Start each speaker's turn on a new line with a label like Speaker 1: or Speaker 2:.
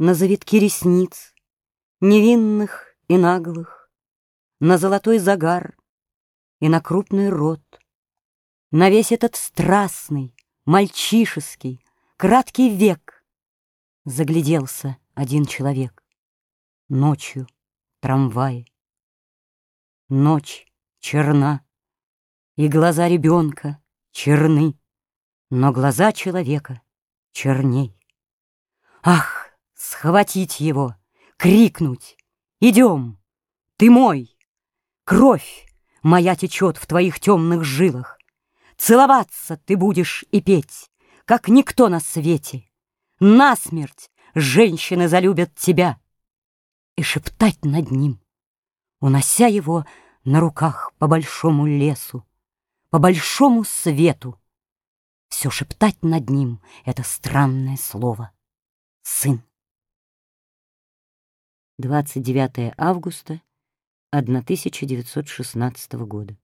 Speaker 1: На завитки ресниц, невинных и наглых, На золотой загар и на крупный рот, На весь этот страстный, мальчишеский, краткий век Загляделся один человек. Ночью трамвае. Ночь черна, и глаза ребенка черны, но глаза человека черней. Ах, схватить его, крикнуть, идем, ты мой, кровь моя течет в твоих темных жилах, целоваться ты будешь и петь, как никто на свете. Насмерть женщины залюбят тебя и шептать над ним унося его на руках по большому лесу, по большому свету. Все шептать над ним это странное слово «сын». 29 августа 1916 года.